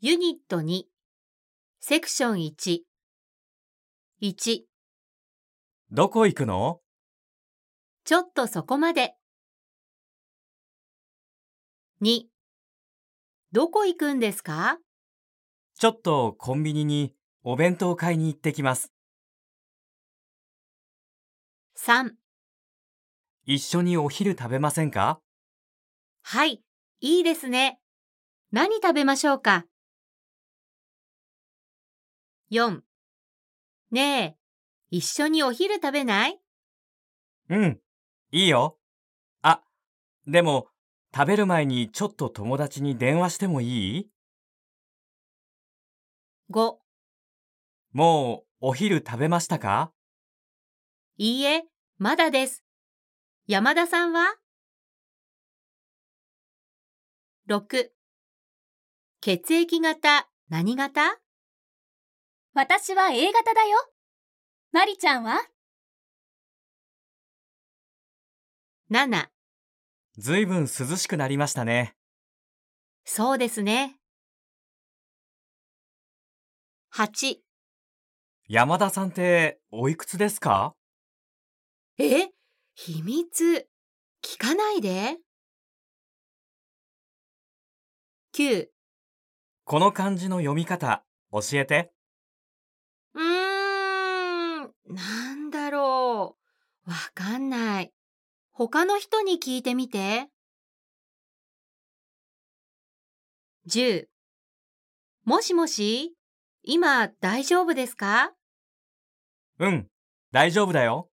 ユニット2セクション1 1どこ行くの？ちょっとそこまで。2どこ行くんですか？ちょっとコンビニにお弁当買いに行ってきます。3一緒にお昼食べませんか？はい、いいですね。何食べましょうか？?4 ねえ、一緒にお昼食べない？うん、いいよ。あ、でも、食べる前にちょっと友達に電話してもいい ?5 もうお昼食べましたか？いいえ、まだです。山田さんは ?6 血液型何型？私は A 型だよ。まりちゃんは ?7 ずいぶん涼しくなりましたね。そうですね。8山田さんっておいくつですか？え？秘密聞かないで。9この漢字の読み方、教えて。うーん、なんだろう。わかんない。他の人に聞いてみて。10もしもし今大丈夫ですか？うん、大丈夫だよ。